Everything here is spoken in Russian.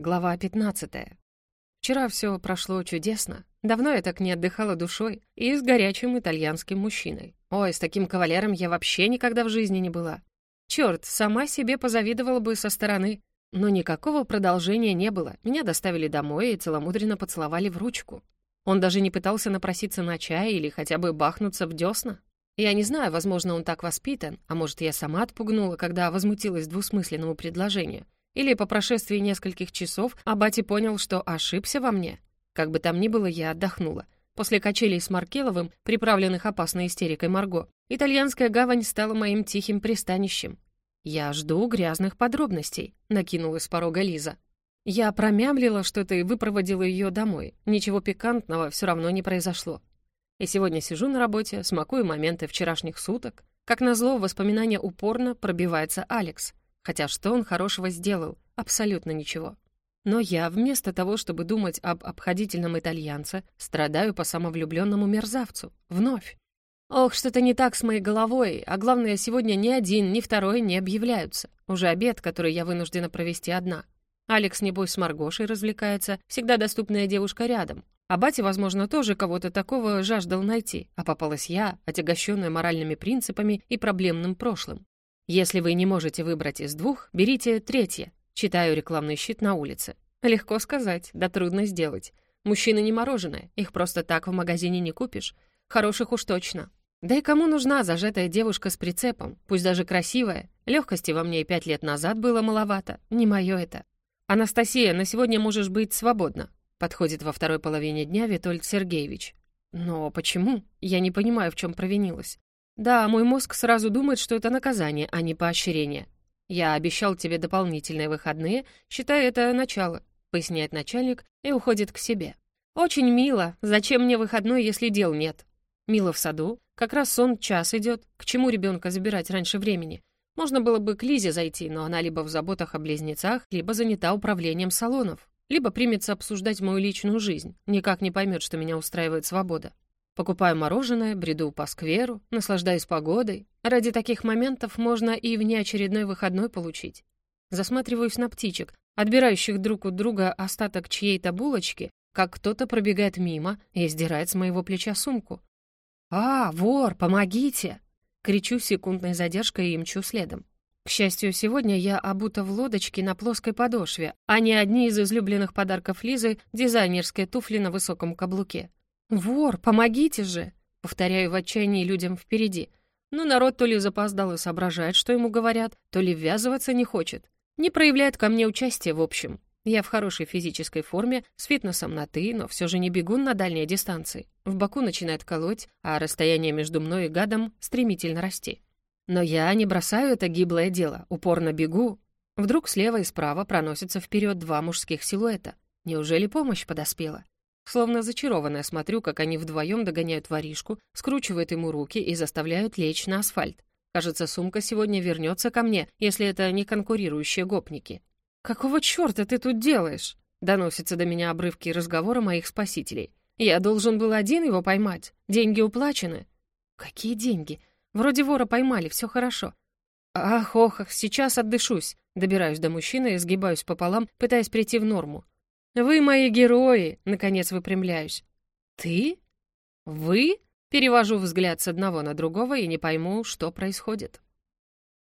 Глава 15. Вчера все прошло чудесно. Давно я так не отдыхала душой и с горячим итальянским мужчиной. Ой, с таким кавалером я вообще никогда в жизни не была. Черт, сама себе позавидовала бы со стороны. Но никакого продолжения не было. Меня доставили домой и целомудренно поцеловали в ручку. Он даже не пытался напроситься на чай или хотя бы бахнуться в десна. Я не знаю, возможно, он так воспитан, а может, я сама отпугнула, когда возмутилась двусмысленному предложению — или по прошествии нескольких часов Абати понял, что ошибся во мне. Как бы там ни было, я отдохнула. После качелей с Маркеловым, приправленных опасной истерикой Марго, итальянская гавань стала моим тихим пристанищем. «Я жду грязных подробностей», — накинулась с порога Лиза. Я промямлила что-то и выпроводила ее домой. Ничего пикантного все равно не произошло. И сегодня сижу на работе, смакую моменты вчерашних суток. Как назло, в воспоминания упорно пробивается Алекс. Хотя что он хорошего сделал? Абсолютно ничего. Но я, вместо того, чтобы думать об обходительном итальянце, страдаю по самовлюбленному мерзавцу. Вновь. Ох, что-то не так с моей головой, а главное, сегодня ни один, ни второй не объявляются. Уже обед, который я вынуждена провести одна. Алекс, небось, с Маргошей развлекается, всегда доступная девушка рядом. А батя, возможно, тоже кого-то такого жаждал найти, а попалась я, отягощенная моральными принципами и проблемным прошлым. Если вы не можете выбрать из двух, берите третье. Читаю рекламный щит на улице. Легко сказать, да трудно сделать. Мужчины не мороженое, их просто так в магазине не купишь. Хороших уж точно. Да и кому нужна зажатая девушка с прицепом, пусть даже красивая? Легкости во мне пять лет назад было маловато, не мое это. «Анастасия, на сегодня можешь быть свободна», подходит во второй половине дня Витольд Сергеевич. «Но почему? Я не понимаю, в чем провинилась. Да, мой мозг сразу думает, что это наказание, а не поощрение. Я обещал тебе дополнительные выходные, считай это начало, поясняет начальник и уходит к себе. Очень мило. Зачем мне выходной, если дел нет? Мило в саду. Как раз сон час идет. К чему ребенка забирать раньше времени? Можно было бы к Лизе зайти, но она либо в заботах о близнецах, либо занята управлением салонов, либо примется обсуждать мою личную жизнь, никак не поймет, что меня устраивает свобода. Покупаю мороженое, бреду по скверу, наслаждаюсь погодой. Ради таких моментов можно и внеочередной выходной получить. Засматриваюсь на птичек, отбирающих друг у друга остаток чьей-то булочки, как кто-то пробегает мимо и сдирает с моего плеча сумку. «А, вор, помогите!» Кричу секундной задержкой и мчу следом. К счастью, сегодня я обута в лодочке на плоской подошве, а не одни из излюбленных подарков Лизы — дизайнерские туфли на высоком каблуке. «Вор, помогите же!» — повторяю в отчаянии людям впереди. Но народ то ли запоздал и соображает, что ему говорят, то ли ввязываться не хочет. Не проявляет ко мне участия, в общем. Я в хорошей физической форме, с фитнесом на «ты», но все же не бегун на дальней дистанции. В боку начинает колоть, а расстояние между мной и гадом стремительно расти. Но я не бросаю это гиблое дело, упорно бегу. Вдруг слева и справа проносятся вперед два мужских силуэта. Неужели помощь подоспела? Словно зачарованная смотрю, как они вдвоем догоняют воришку, скручивают ему руки и заставляют лечь на асфальт. Кажется, сумка сегодня вернется ко мне, если это не конкурирующие гопники. «Какого черта ты тут делаешь?» Доносятся до меня обрывки разговора моих спасителей. «Я должен был один его поймать. Деньги уплачены». «Какие деньги? Вроде вора поймали, все хорошо». «Ах, ох, сейчас отдышусь». Добираюсь до мужчины и сгибаюсь пополам, пытаясь прийти в норму. «Вы мои герои!» — наконец выпрямляюсь. «Ты? Вы?» Перевожу взгляд с одного на другого и не пойму, что происходит.